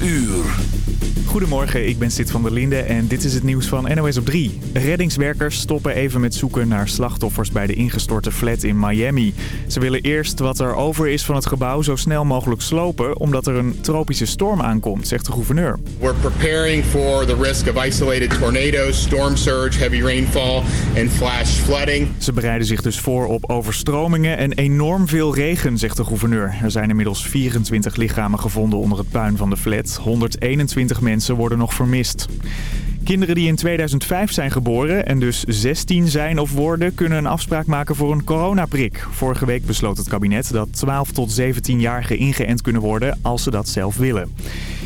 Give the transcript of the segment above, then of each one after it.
12 uur. Goedemorgen, ik ben Sid van der Linde en dit is het nieuws van NOS op 3. Reddingswerkers stoppen even met zoeken naar slachtoffers bij de ingestorte flat in Miami. Ze willen eerst wat er over is van het gebouw zo snel mogelijk slopen... omdat er een tropische storm aankomt, zegt de gouverneur. We're preparing for the risk of isolated tornadoes, storm surge, heavy rainfall and flash flooding. Ze bereiden zich dus voor op overstromingen en enorm veel regen, zegt de gouverneur. Er zijn inmiddels 24 lichamen gevonden onder het puin van de flat. 121 mensen worden nog vermist. Kinderen die in 2005 zijn geboren en dus 16 zijn of worden... kunnen een afspraak maken voor een coronaprik. Vorige week besloot het kabinet dat 12 tot 17-jarigen ingeënt kunnen worden... als ze dat zelf willen.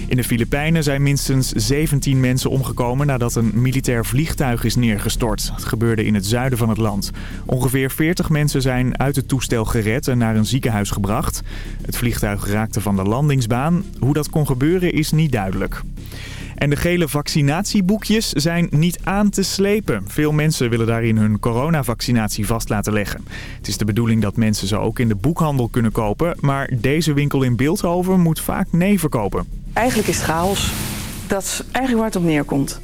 In de Filipijnen zijn minstens 17 mensen omgekomen... nadat een militair vliegtuig is neergestort. Het gebeurde in het zuiden van het land. Ongeveer 40 mensen zijn uit het toestel gered en naar een ziekenhuis gebracht. Het vliegtuig raakte van de landingsbaan. Hoe dat kon gebeuren is niet duidelijk. En de gele vaccinatieboekjes zijn niet aan te slepen. Veel mensen willen daarin hun coronavaccinatie vast laten leggen. Het is de bedoeling dat mensen ze ook in de boekhandel kunnen kopen. Maar deze winkel in Beeldhoven moet vaak nee verkopen. Eigenlijk is het chaos. Dat eigenlijk waar het op neerkomt.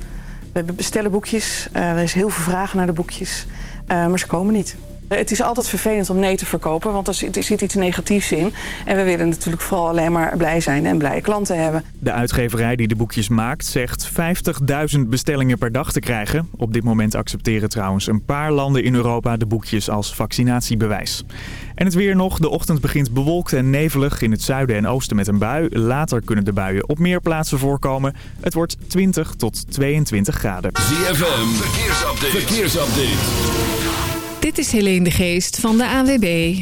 We bestellen boekjes, uh, er is heel veel vraag naar de boekjes, uh, maar ze komen niet. Het is altijd vervelend om nee te verkopen, want er zit iets negatiefs in. En we willen natuurlijk vooral alleen maar blij zijn en blije klanten hebben. De uitgeverij die de boekjes maakt zegt 50.000 bestellingen per dag te krijgen. Op dit moment accepteren trouwens een paar landen in Europa de boekjes als vaccinatiebewijs. En het weer nog. De ochtend begint bewolkt en nevelig in het zuiden en oosten met een bui. Later kunnen de buien op meer plaatsen voorkomen. Het wordt 20 tot 22 graden. ZFM, verkeersupdate. verkeersupdate. Dit is Helene de Geest van de ANWB.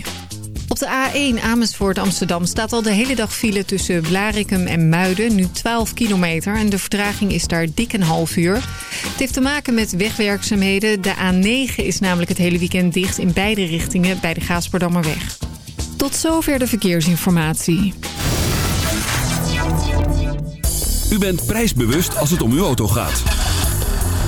Op de A1 Amersfoort Amsterdam staat al de hele dag file tussen Blarikum en Muiden. Nu 12 kilometer en de vertraging is daar dik een half uur. Het heeft te maken met wegwerkzaamheden. De A9 is namelijk het hele weekend dicht in beide richtingen bij de Gaasperdammerweg. Tot zover de verkeersinformatie. U bent prijsbewust als het om uw auto gaat.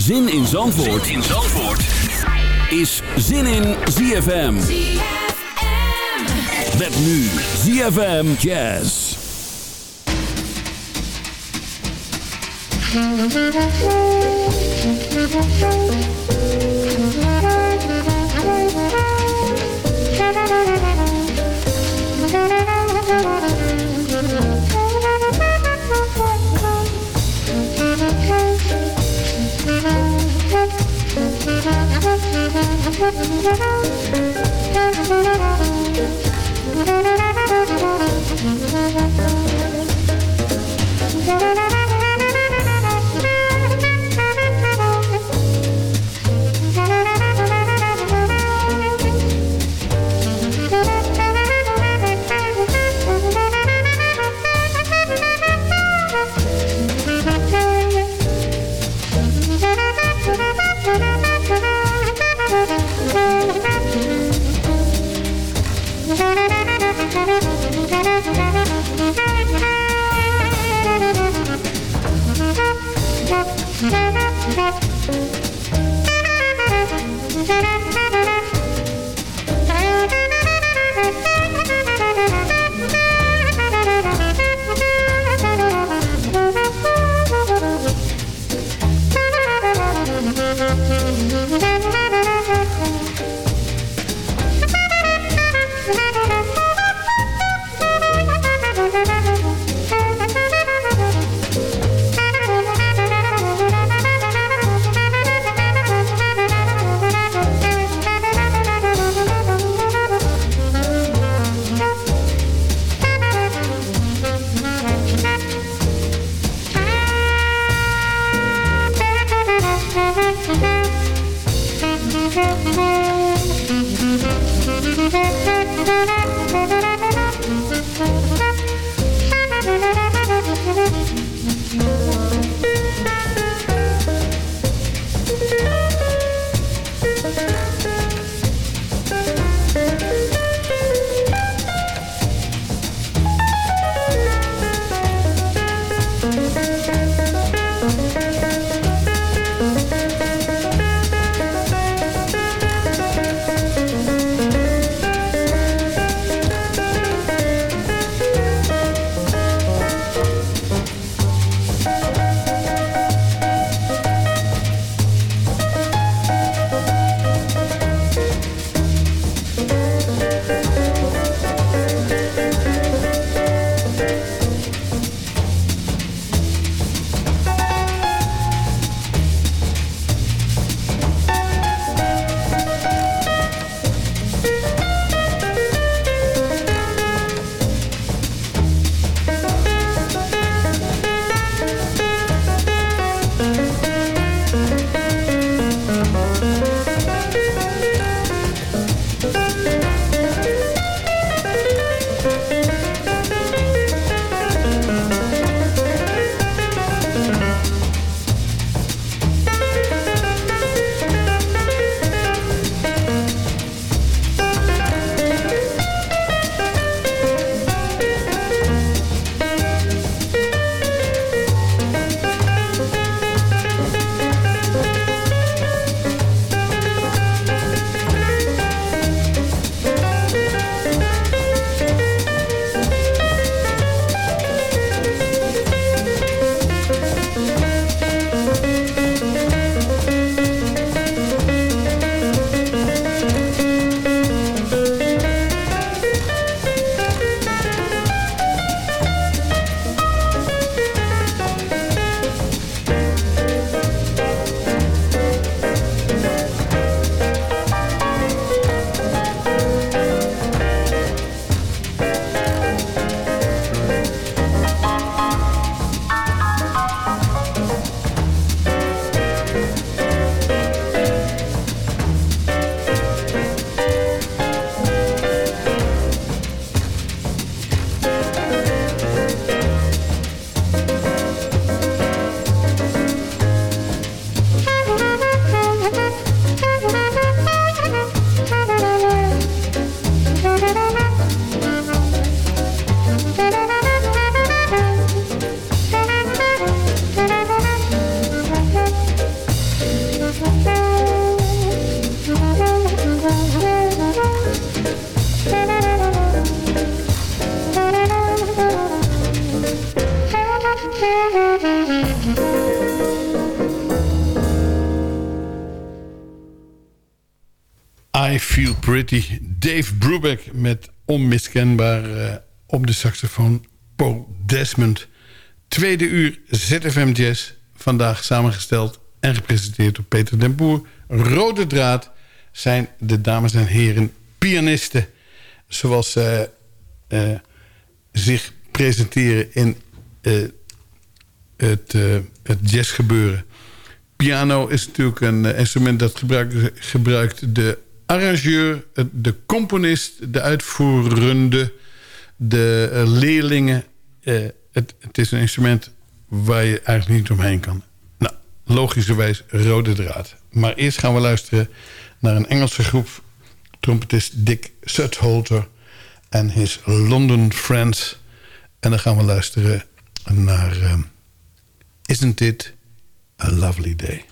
Zin in Zandvoort, zin in Zandvoort. is Zin in ZFM. Met nu ZFM Jazz. Thank you. Pretty. Dave Brubeck met onmiskenbaar eh, op de saxofoon Paul Desmond. Tweede uur ZFM Jazz. Vandaag samengesteld en gepresenteerd door Peter den Boer. Rode draad zijn de dames en heren pianisten. Zoals ze eh, zich presenteren in eh, het, het jazzgebeuren. Piano is natuurlijk een instrument dat gebruikt de arrangeur, de componist, de uitvoerende, de uh, leerlingen. Het, het, is een instrument waar je eigenlijk niet omheen kan. Nou, logischerwijs rode draad. Maar eerst gaan we luisteren naar een Engelse groep. Trompetist Dick Sutholter en his London Friends. En dan gaan we luisteren naar... Um, Isn't it a lovely day?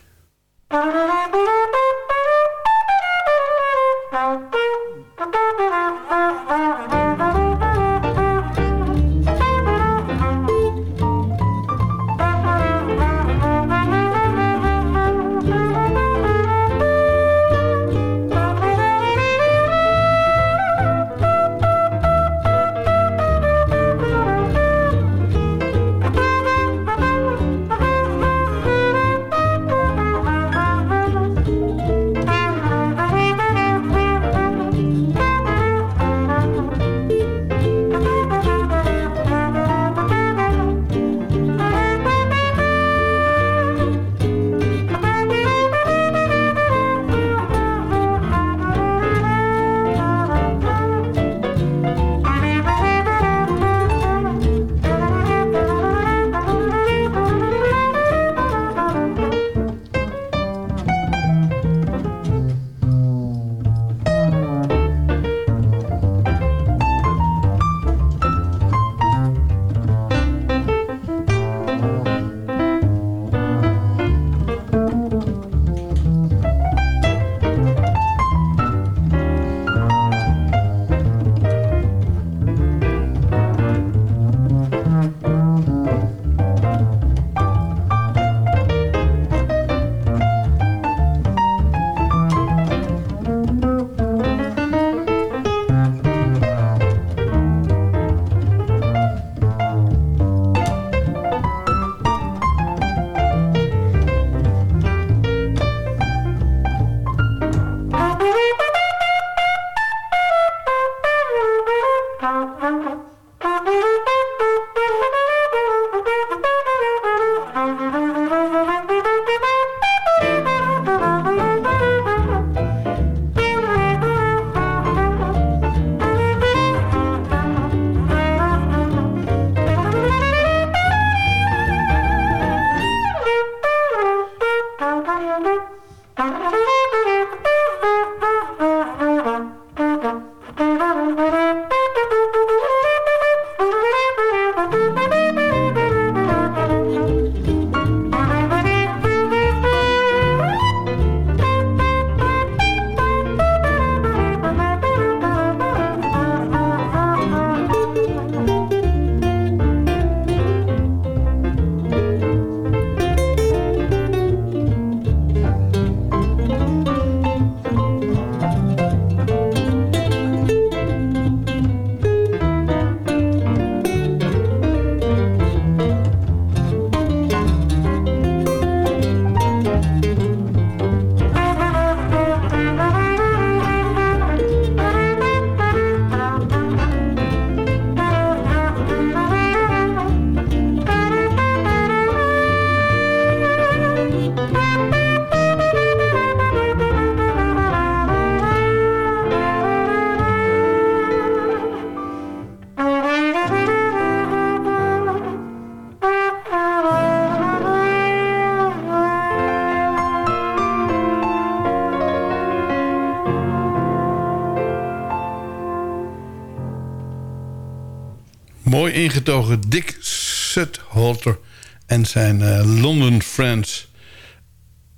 Mooi ingetogen Dick Suthalter en zijn eh, London Friends.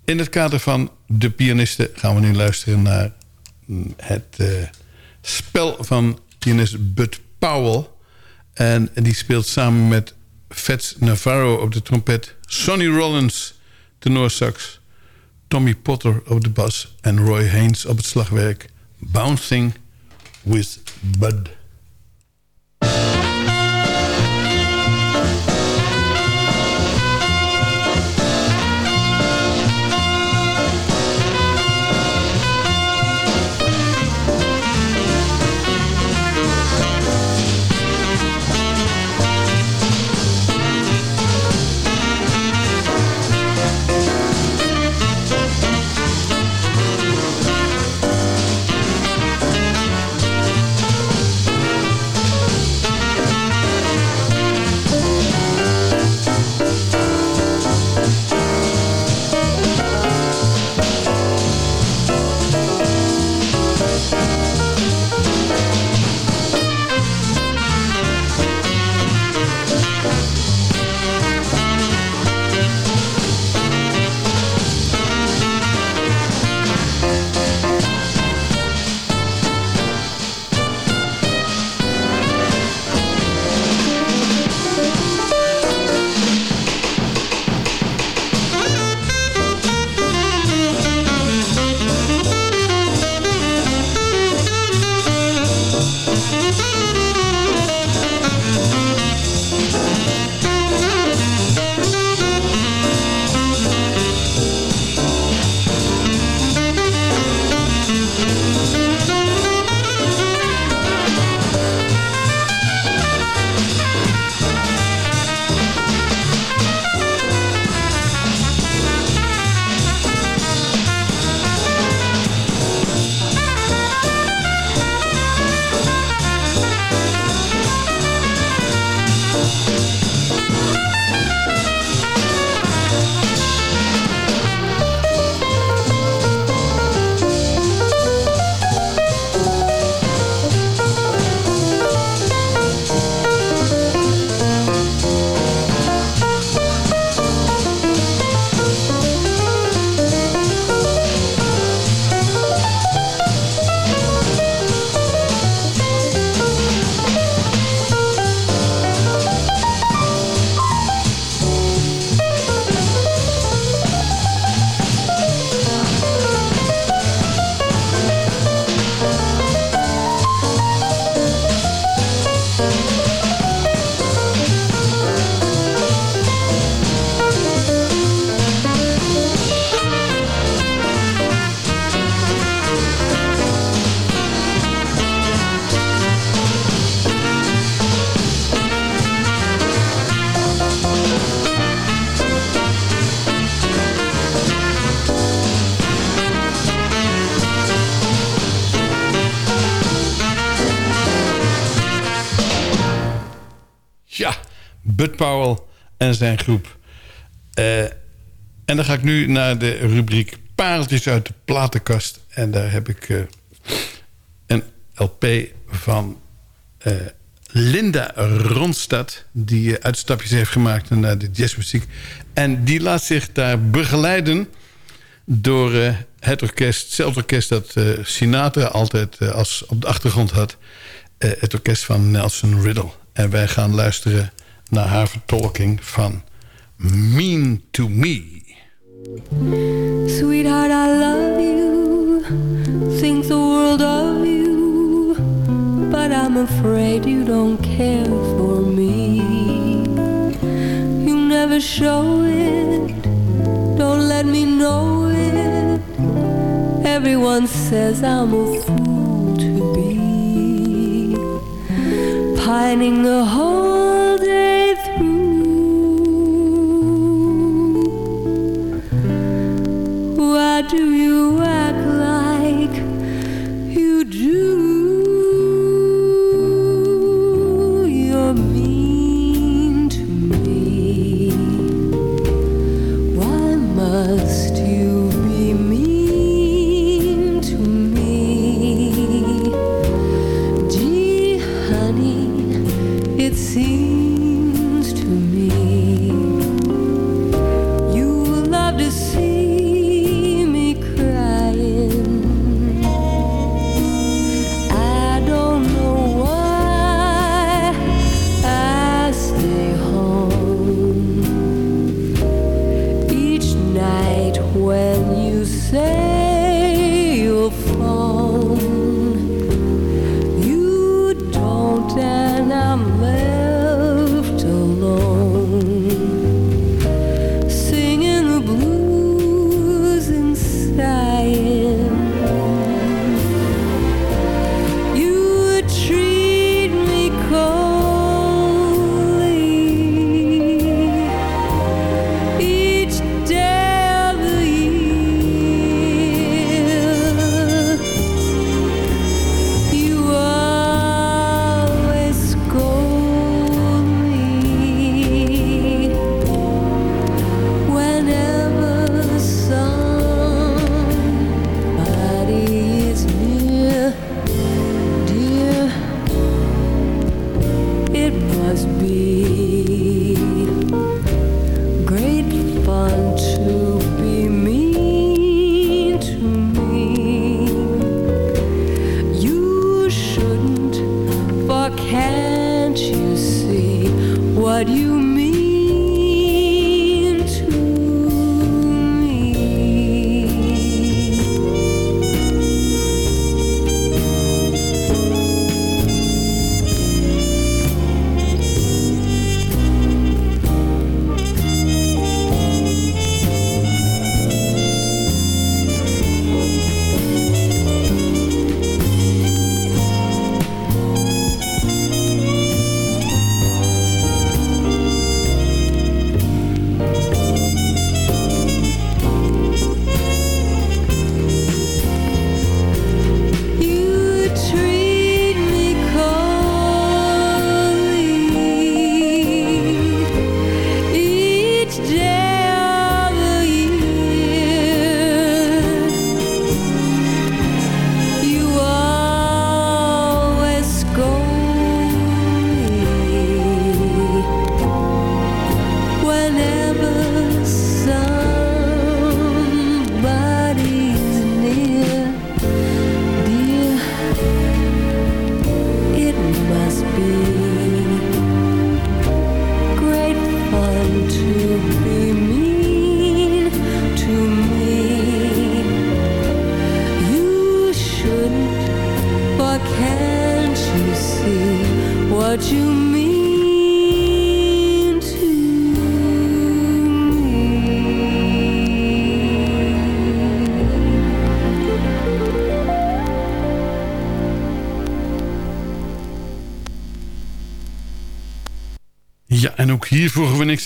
In het kader van De Pianisten gaan we nu luisteren naar mm, het eh, spel van pianist Bud Powell. En die speelt samen met Fats Navarro op de trompet... Sonny Rollins, tenorsax... Tommy Potter op de bas... en Roy Haynes op het slagwerk... Bouncing with Bud. En zijn groep. Eh, En dan ga ik nu naar de rubriek Pareltjes uit de platenkast. En daar heb ik eh, een LP van eh, Linda Ronstadt... die uitstapjes heeft gemaakt naar de jazzmuziek. En die laat zich daar begeleiden door het orkest. Hetzelfde orkest dat eh, Sinatra altijd als op de achtergrond had. Het orkest van Nelson Riddle. En wij gaan luisteren naar haar vertolking van Mean to Me. Sweetheart, I love you, think the world of you, but I'm afraid you don't care for me. You never show it, don't let me know it. Everyone says I'm a fool to be pining the whole you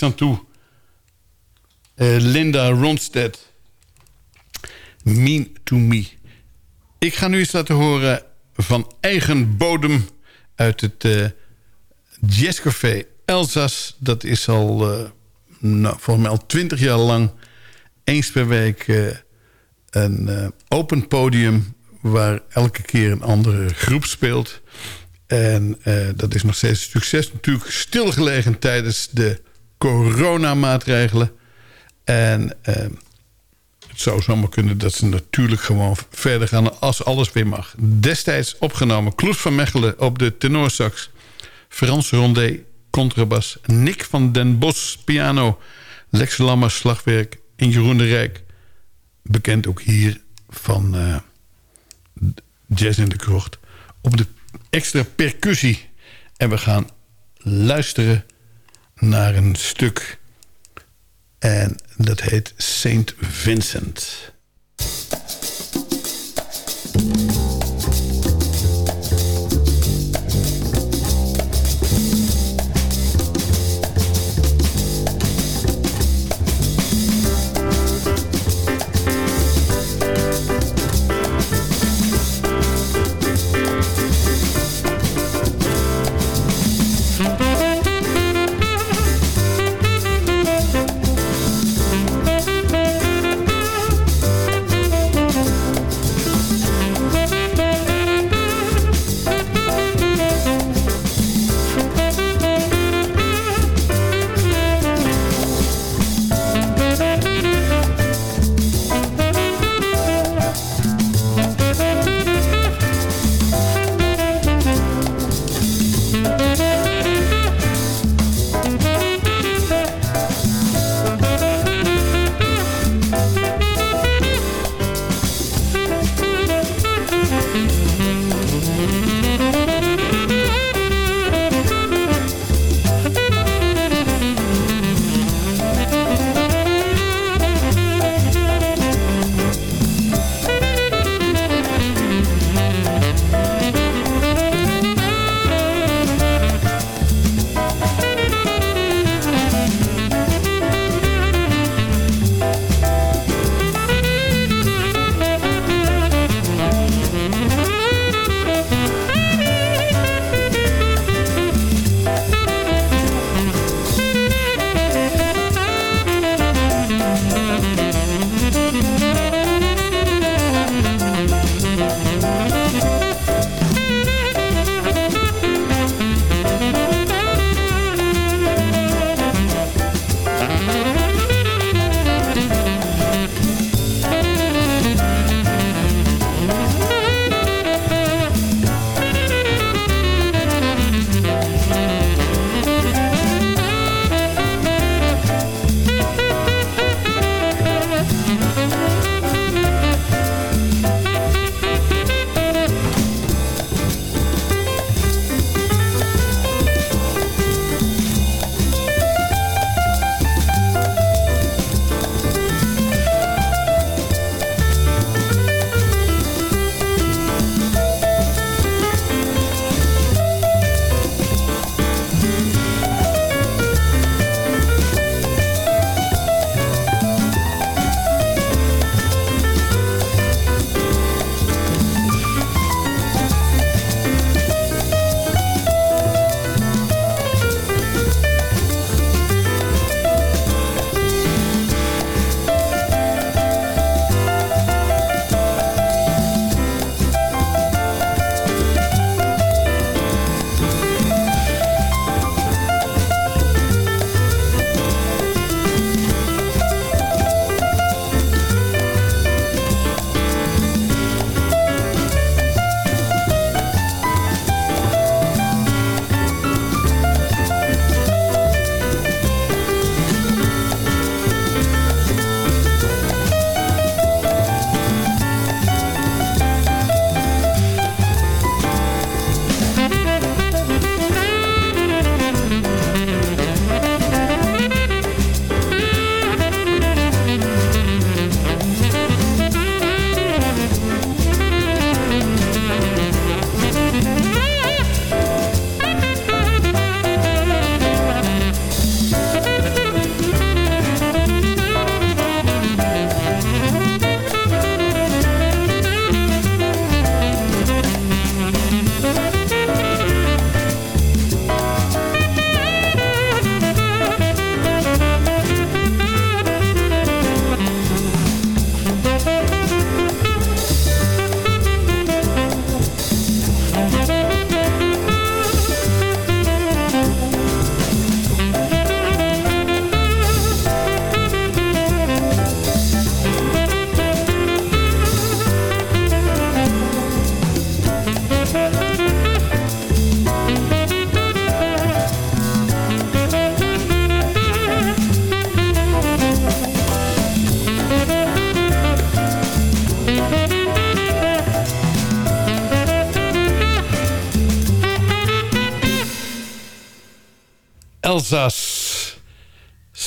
niks aan toe. Eh, Linda Ronstadt. Mean to me. Ik ga nu eens laten horen van eigen bodem... uit het eh jazzcafé Elzas. Dat is al, nou, volgens mij al twintig jaar lang... eens per week een open podium... waar elke keer een andere groep speelt. En dat is nog steeds een succes. Natuurlijk stilgelegen tijdens de coronamaatregelen. En eh, het zou zomaar kunnen dat ze natuurlijk gewoon verder gaan... als alles weer mag. Destijds opgenomen Kloes van Mechelen op de tenorsax... Frans Rondé, contrabas... Nick van den Bos, piano... Lex Lammer, slagwerk... en Jeroen de Rijk... bekend ook hier van eh, Jazz in de Krocht... op de extra percussie. En we gaan luisteren naar een stuk... en dat heet Saint Vincent...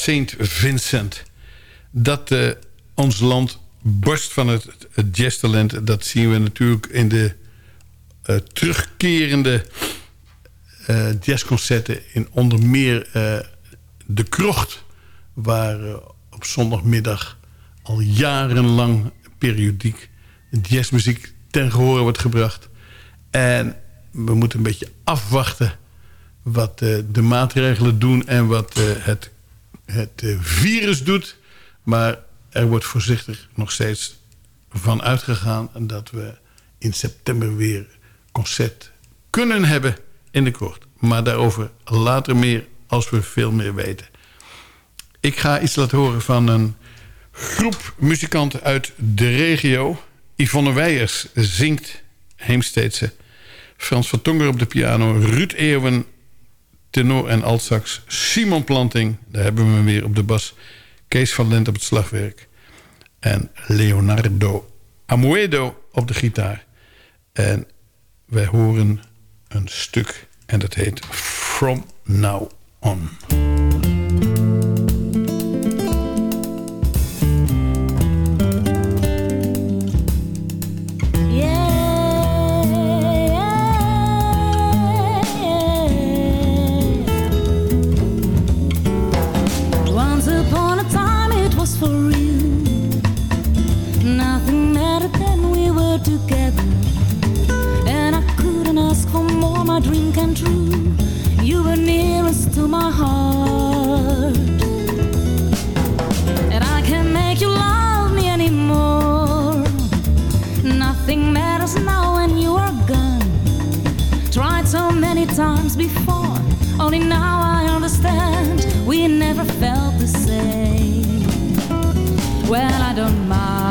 Saint Vincent. Dat eh, ons land borst van het, het jazztalent... dat zien we natuurlijk in de eh, terugkerende eh, jazzconcerten... in onder meer De Krocht... waar op zondagmiddag al jarenlang periodiek... jazzmuziek ten gehore wordt gebracht. En we moeten een beetje afwachten wat de maatregelen doen... en wat het, het eh, virus doet. Maar er wordt voorzichtig nog steeds van uitgegaan... dat we in september weer concert kunnen hebben in de kort. Maar daarover later meer als we veel meer weten. Ik ga iets laten horen van een groep muzikanten uit de regio. Yvonne Weijers zingt Heemsteedse. Frans van Tonger op de piano. Ruud Eeuwen, tenor en altsax. Simon Planting, daar hebben we hem weer op de bas. Kees van Lent op het slagwerk. En Leonardo Amoedo op de gitaar. En wij horen een stuk en dat heet From Now On. True. You were nearest to my heart. And I can't make you love me anymore. Nothing matters now when you are gone. Tried so many times before, only now I understand we never felt the same. Well, I don't mind,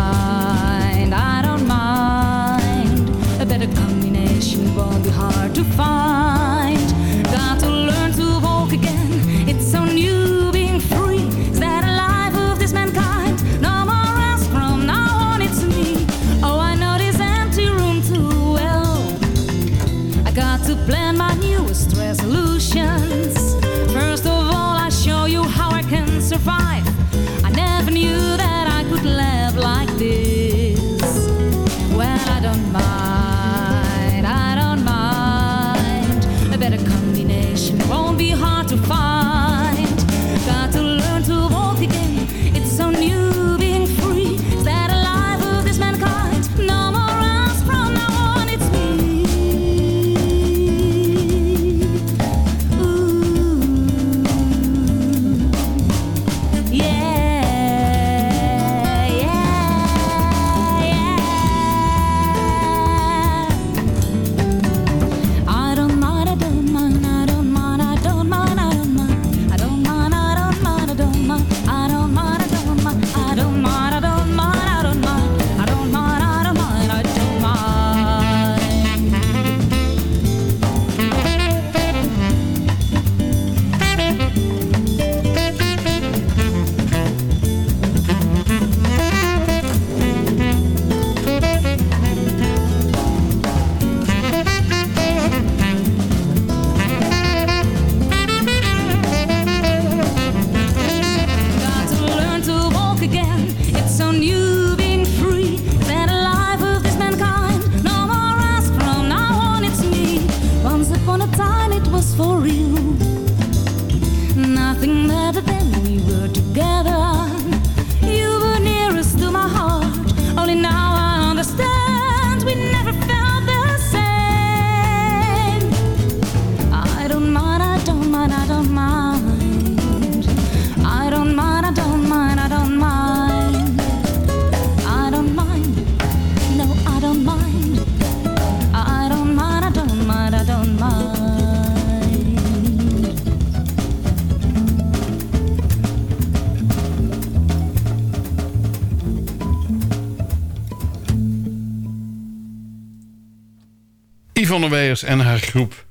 En haar groep.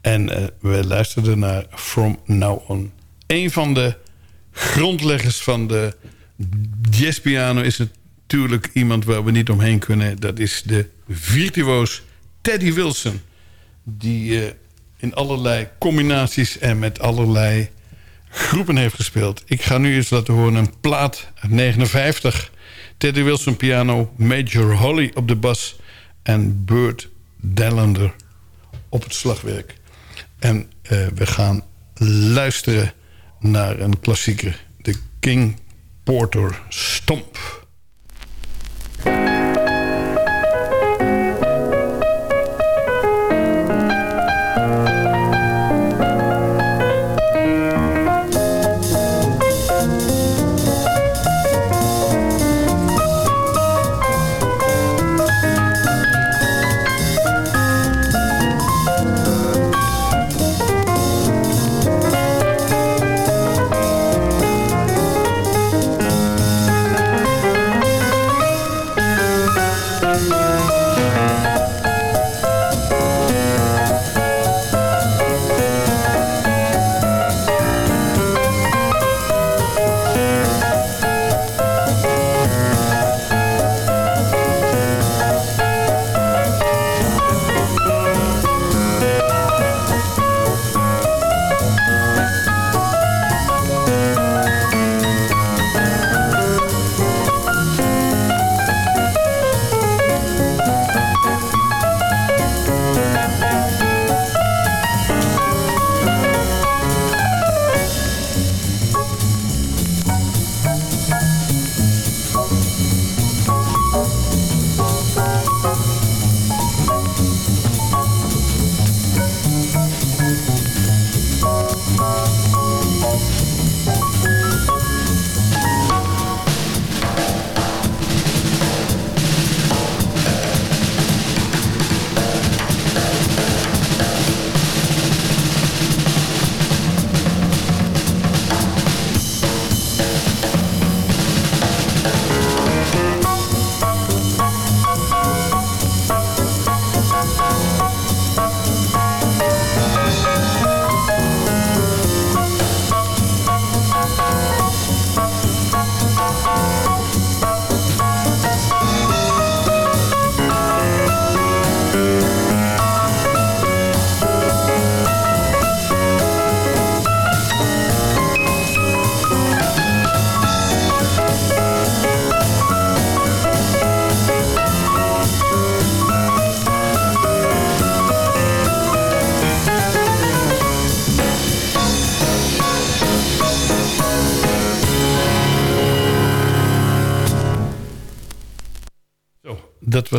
En eh, we luisterden naar From Now On. Een van de grondleggers van de jazzpiano is natuurlijk iemand waar we niet omheen kunnen. Dat is de virtuoos Teddy Wilson. Die eh, in allerlei combinaties en met allerlei groepen heeft gespeeld. Ik ga nu eens laten horen een plaat uit 59. Teddy Wilson piano, Major Holly op de bas... en Burt Dallander op het slagwerk. En eh, we gaan luisteren naar een klassieker. De King Porter Stomp.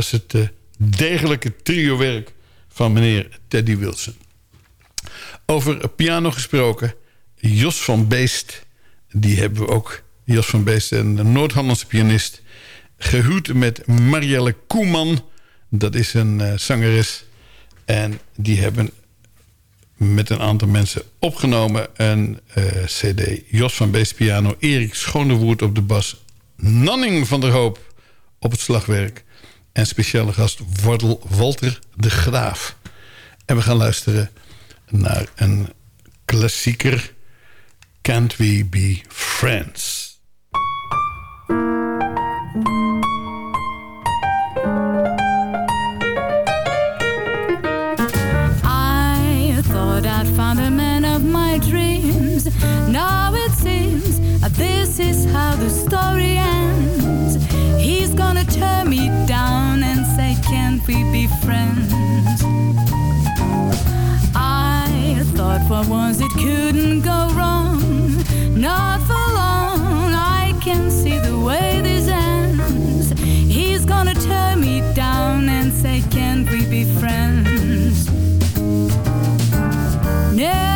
Was het eh, degelijke triowerk van meneer Teddy Wilson. Over piano gesproken, Jos van Beest, die hebben we ook. Jos van Beest, een Noord-Hollandse pianist. Gehuwd met Marielle Koeman, dat is een eh, zangeres. En die hebben met een aantal mensen opgenomen. Een eh, cd Jos van Beest piano, Erik Schonewoerd op de bas... Nanning van der Hoop op het slagwerk... en speciale gast Wardel Walter de Graaf. En we gaan luisteren naar een klassieker... Can't We Be Friends? I thought I'd found man of my dreams. Now it seems this is how the story ends. He's gonna turn me Can't we be friends? I thought for once it couldn't go wrong. Not for long, I can see the way this ends. He's gonna turn me down and say, Can't we be friends? Never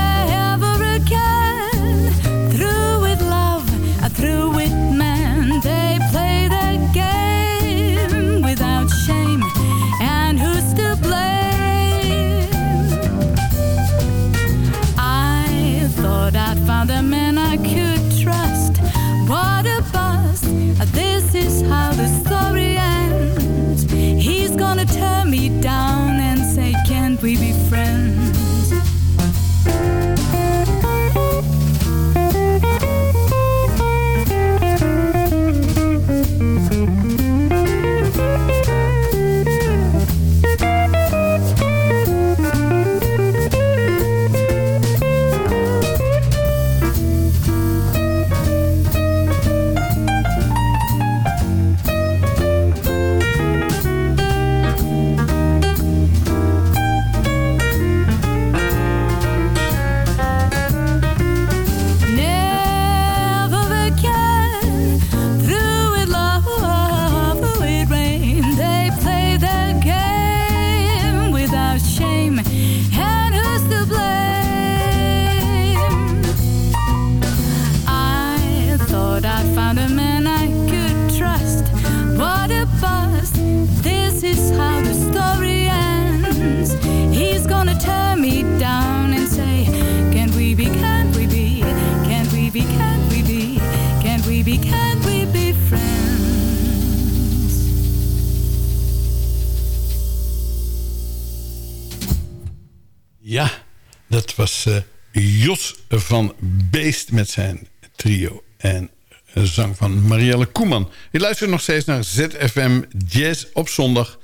met zijn trio. En zang van Marielle Koeman. Je luistert nog steeds naar ZFM Jazz op zondag.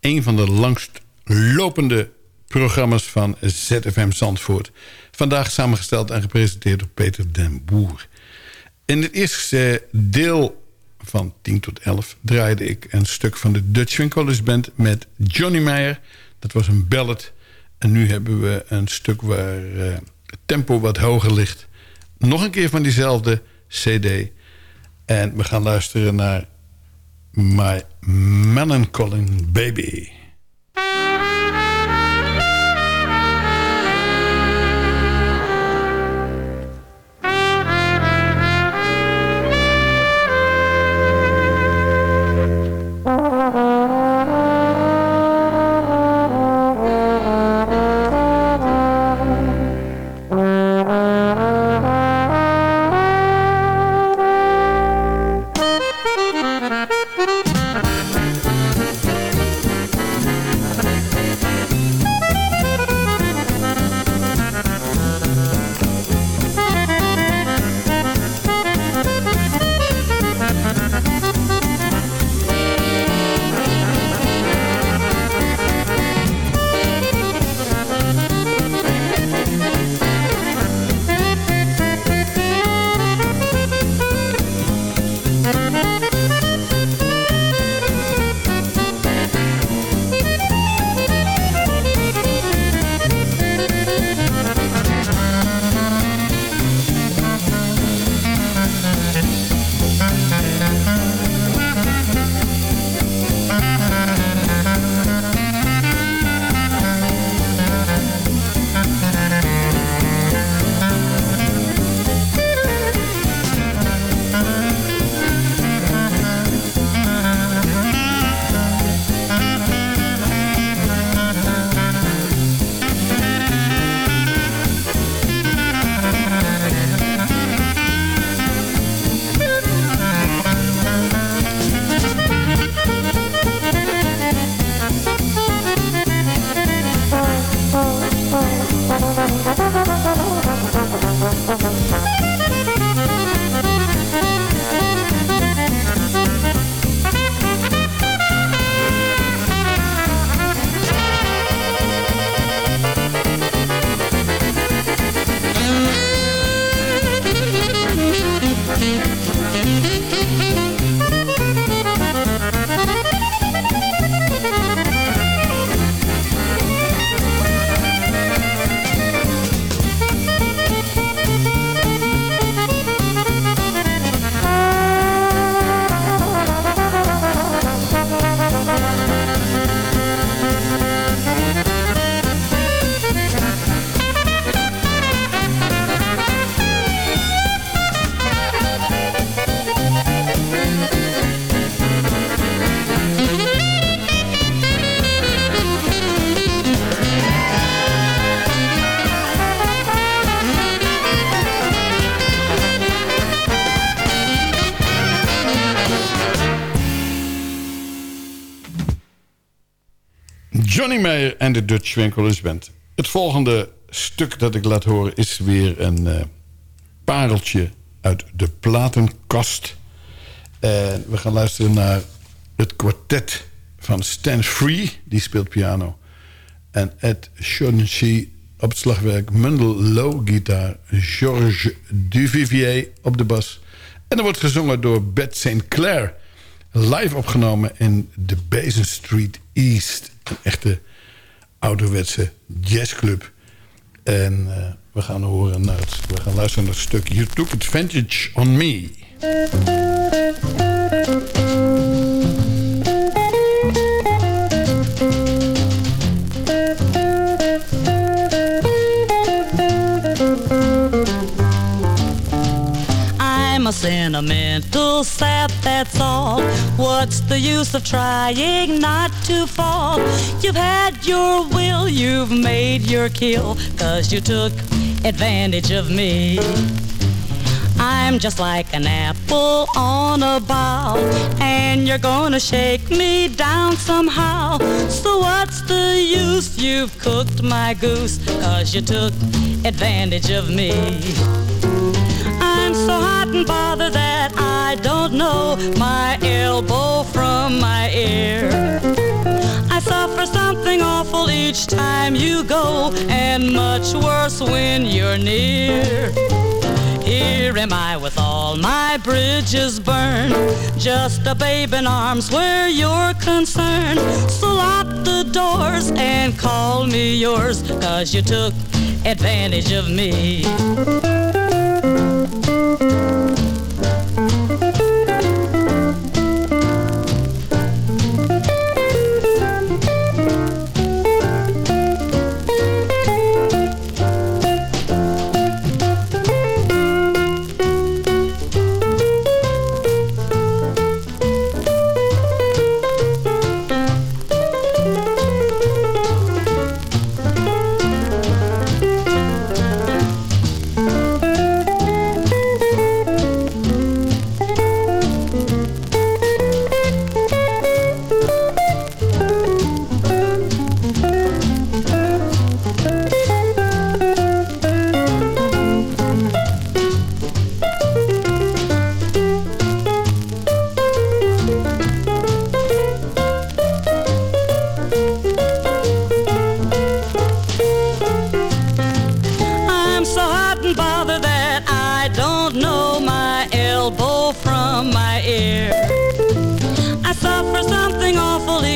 Een van de langst lopende programma's van ZFM Zandvoort. Vandaag samengesteld en gepresenteerd door Peter den Boer. In het eerste deel van 10 tot 11 draaide ik een stuk van de Dutch Swing College Band met Johnny Meyer. Dat was een ballad. En nu hebben we een stuk waar eh, het tempo wat hoger ligt. Nog een keer van diezelfde cd. En we gaan luisteren naar My Melancholy Baby. De Dutch Winkelers Band. Het volgende stuk dat ik laat horen is weer een eh, pareltje uit de platenkast. En we gaan luisteren naar het kwartet van Stan Free, die speelt piano. En Ed Shonchi op het slagwerk, Mundel Low gitaar, Georges Duvivier op de bas. En er wordt gezongen door Beth St. Clair. Live opgenomen in de Basin Street East. Een echte ouderwetse jazzclub. En uh, we gaan horen naar het, we gaan luisteren naar het stuk You Took Advantage on Me. Sentimental sap, that's all. What's the use of trying not to fall? You've had your will, you've made your kill, cause you took advantage of me. I'm just like an apple on a bough, and you're gonna shake me down somehow. So what's the use? You've cooked my goose, cause you took advantage of me. So hot that I don't know my elbow from my ear. I suffer something awful each time you go, and much worse when you're near. Here am I with all my bridges burned, just a babe in arms where you're concerned. So lock the doors and call me yours, cause you took advantage of me. I'm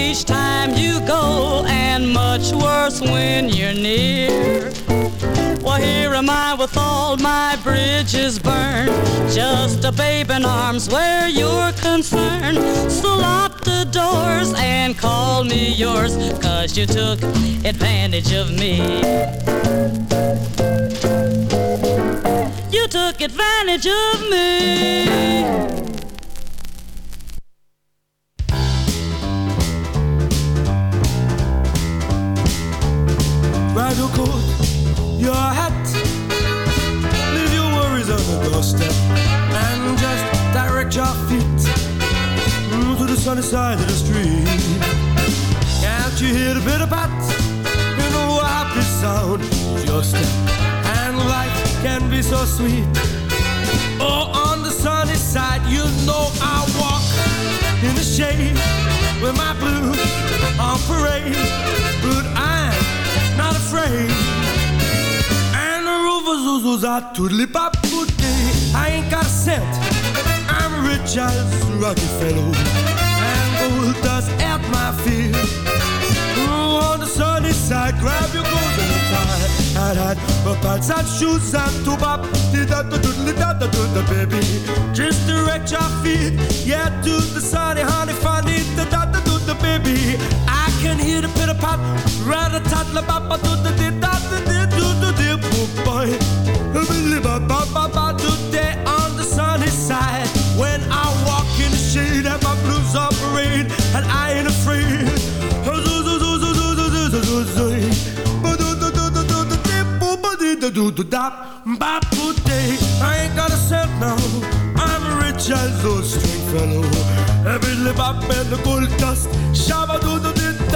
each time you go, and much worse when you're near. Well, here am I with all my bridges burned, just a babe in arms where you're concerned. So lock the doors and call me yours, cause you took advantage of me. You took advantage of me. Coat, your hat, leave your worries on the doorstep, and just direct your feet to the sunny side of the street. Can't you hear the bat? You know how happy sound is your step, and life can be so sweet. Oh, on the sunny side, you know I walk in the shade with my blues on parade, but I'm not. And the rovers who's out to lip up good day. I ain't got a cent. I'm rich as Rockefeller. And gold dust at my feet. Ooh, on the sunny side, grab your golden tie. I had my pants and shoes and to bop. That, do, do, da, da, do, da, baby. Just direct your feet. Yeah, to the sunny, honey, funny. Da, da, da, do, da, baby. I can hear the pitter pat. Rat a tat, la, ba, do, da, di, da, da, di, do, do, di, boo, boy. Billy, ba, ba, ba, ba, today on the sunny side. When I walk in the shade and my blues are parade, and I ain't afraid. Do do da bop day. I ain't got a cent now. I'm rich as a string fellow. Every lip up and the gold dust. Shabba do do do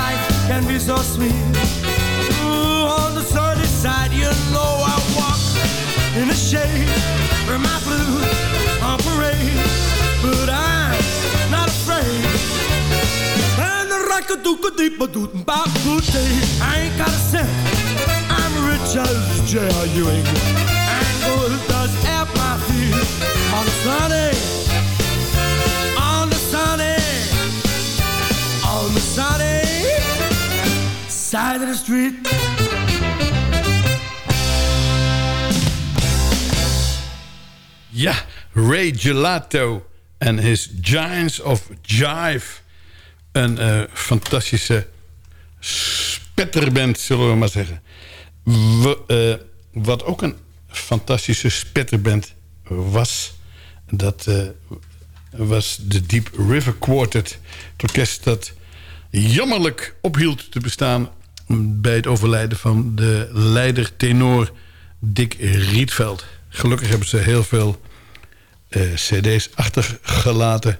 life can be so sweet. Ooh, on the sunny side, you know I walk in the shade where my blues on parade, but I'm not afraid. And the record do good deep, but do about good day. I ain't got a cent. I'm rich as J.R. Ewing. And good does help my feet on the sunny, on the sunny, on the sunny side of the street. Ja, Ray Gelato en his Giants of Jive. Een eh, fantastische spetterband, zullen we maar zeggen. We, eh, wat ook een fantastische spetterband was... dat eh, was de Deep River Quartet. Het orkest dat jammerlijk ophield te bestaan... bij het overlijden van de leider-tenor Dick Rietveld. Gelukkig hebben ze heel veel eh, cd's achtergelaten.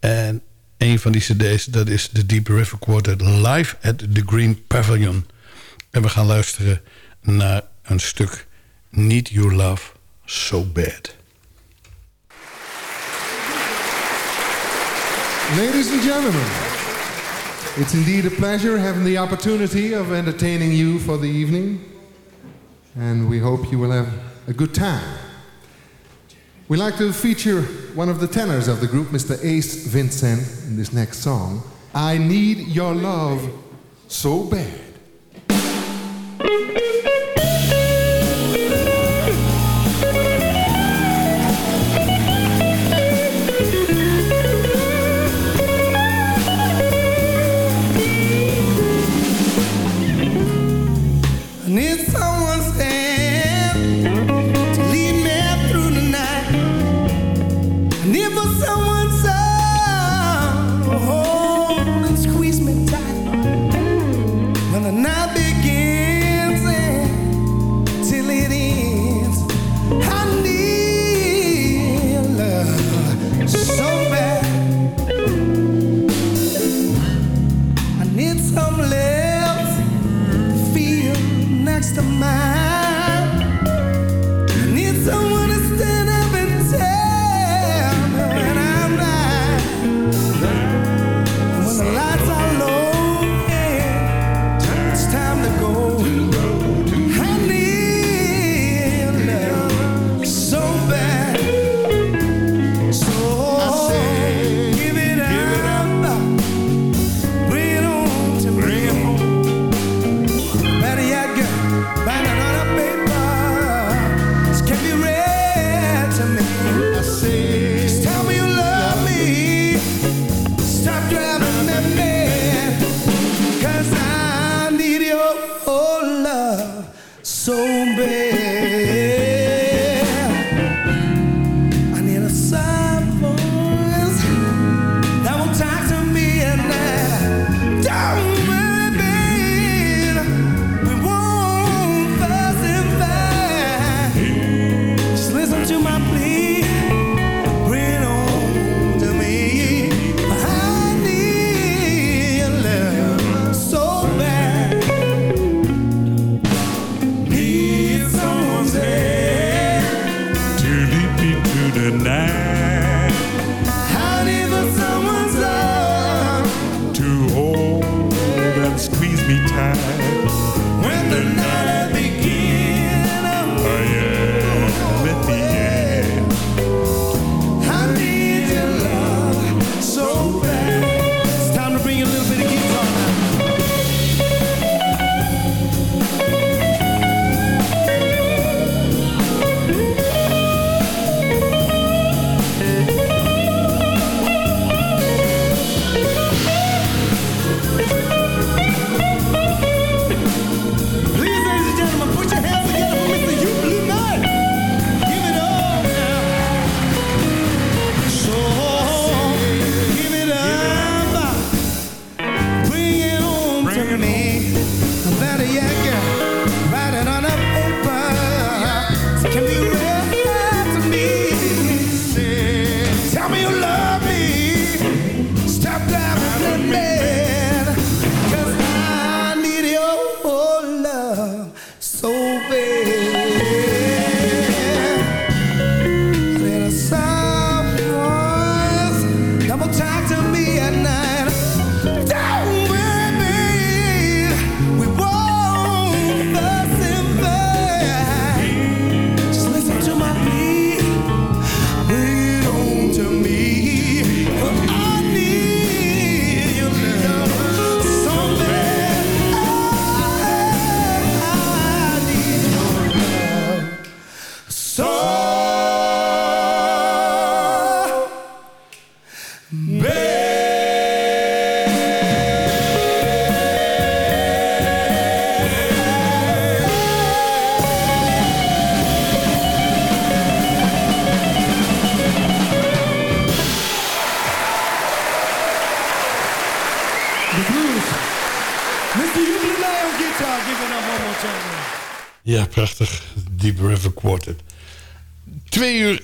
En een van die cd's, dat is de Deep River Quartet live at the Green Pavilion. En we gaan luisteren naar een stuk Need Your Love So Bad. Ladies and gentlemen, it's indeed a pleasure having the opportunity of entertaining you for the evening. And we hope you will have a good time. We'd like to feature one of the tenors of the group, Mr. Ace Vincent, in this next song. I need your love so bad.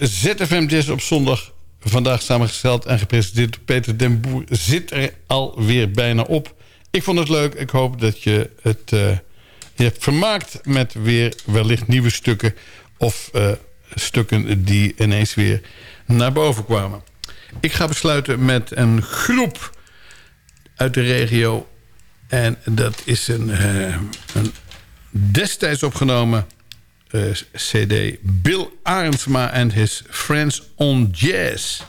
ZFM Jazz op zondag. Vandaag samengesteld en gepresenteerd door Peter den Boer. Zit er alweer bijna op. Ik vond het leuk. Ik hoop dat je het eh, hebt vermaakt met weer wellicht nieuwe stukken. Of eh, stukken die ineens weer naar boven kwamen. Ik ga besluiten met een groep uit de regio. En dat is een, eh, een destijds opgenomen eh, cd. Bill Arendsma and His Friends on Jazz.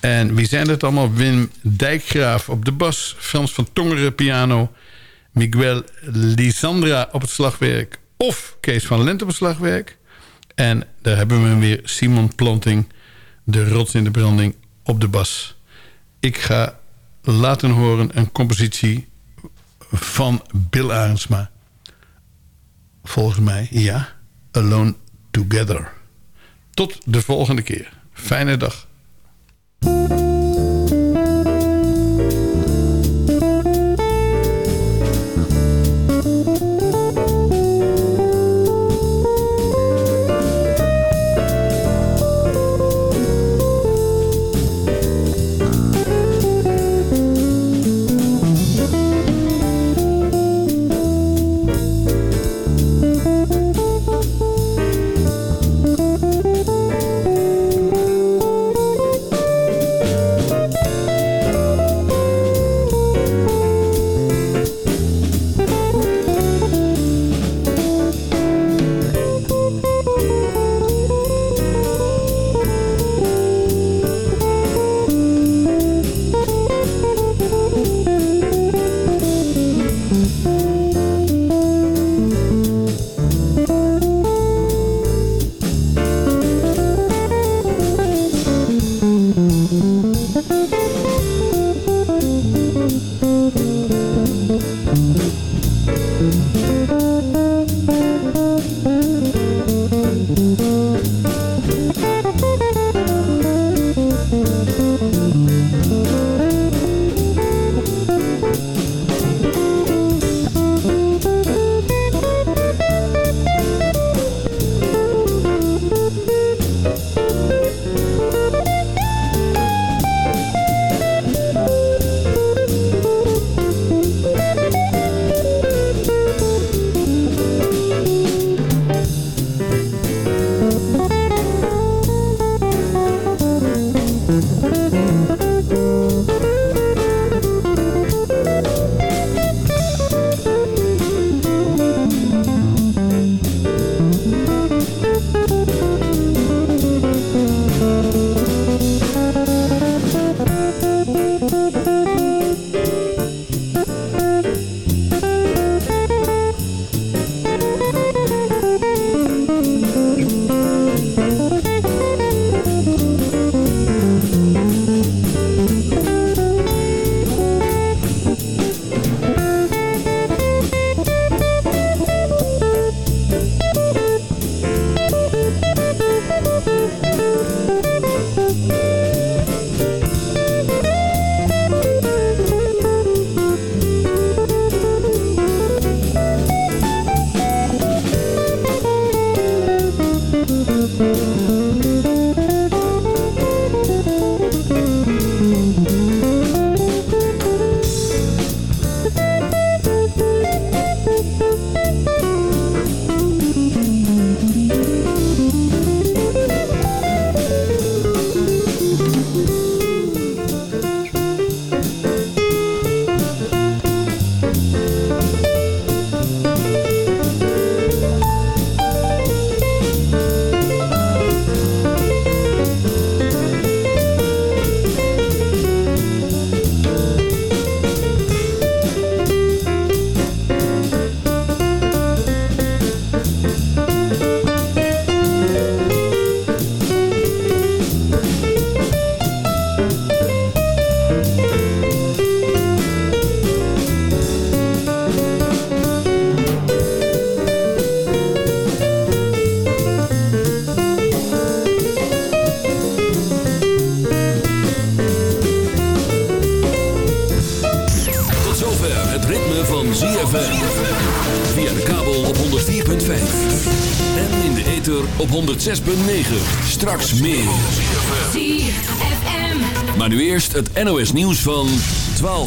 En wie zijn het allemaal? Wim Dijkgraaf op de bas. Frans van Tongeren piano. Miguel Lisandra op het slagwerk. Of Kees van Lent op het slagwerk. En daar hebben we hem weer. Simon Planting. De rots in de branding op de bas. Ik ga laten horen een compositie van Bill Arendsma. Volgens mij, ja. Alone Together. Tot de volgende keer. Fijne dag. Meer. Maar nu eerst het NOS nieuws van 12